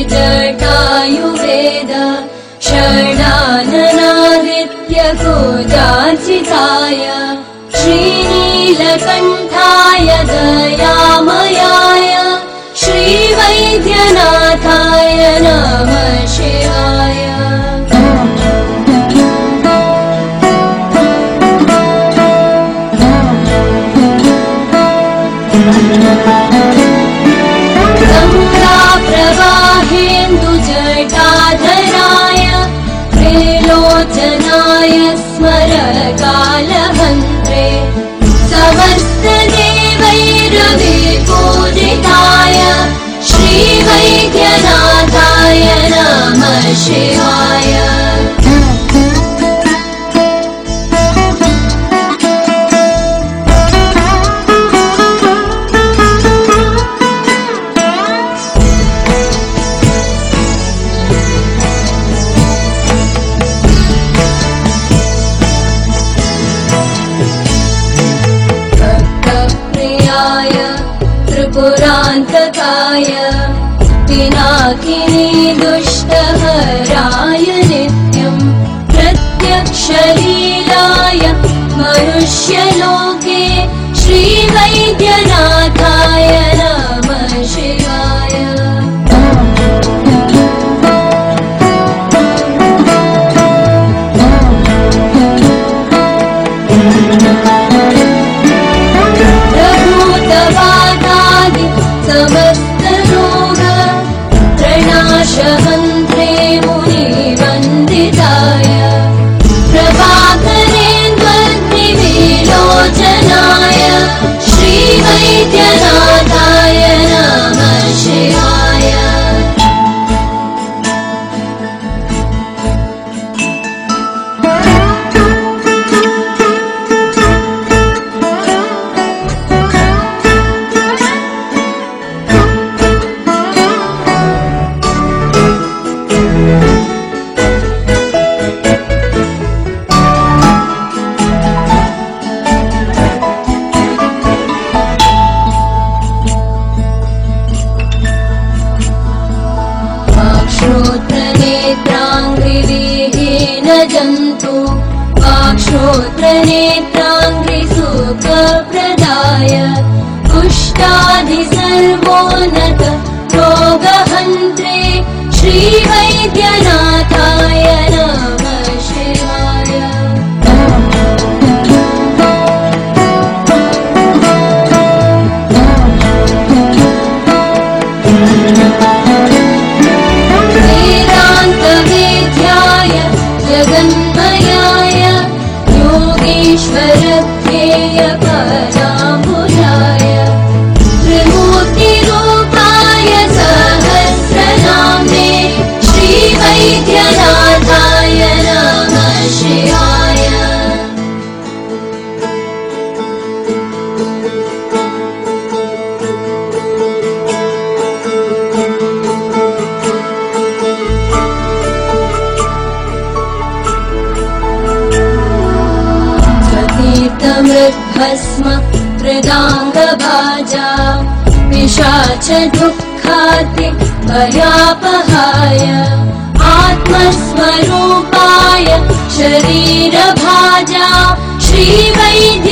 त्रिजटायुवेद षडाननादित्यकुजार्चिताय श्रीनीलकण्ठाय दयामयाय श्रीवैद्यनाथाय नमः शिवाय त्रिलोचनाय स्मरकालहन्त्रे त्रिपुरान्तकाय पिनाकिनी दुष्टहराय नित्यम् प्रत्यक्षलीलाय मनुष्यलोके श्रीवैद्यनाथाय श्रीवैद्यनाथाय वाक्श्रोत्रनेत्राङ्घ्रिसुखप्रदाय कुष्ठादि सर्वोन्नत रोगहन्त्रे तीर्थमृद्भस्म मृदाङ्गभाजा पिशाच दुःखाति भयापहाय आत्मस्वरूपाय शरीरभाजा श्रीवैद्यनाथाय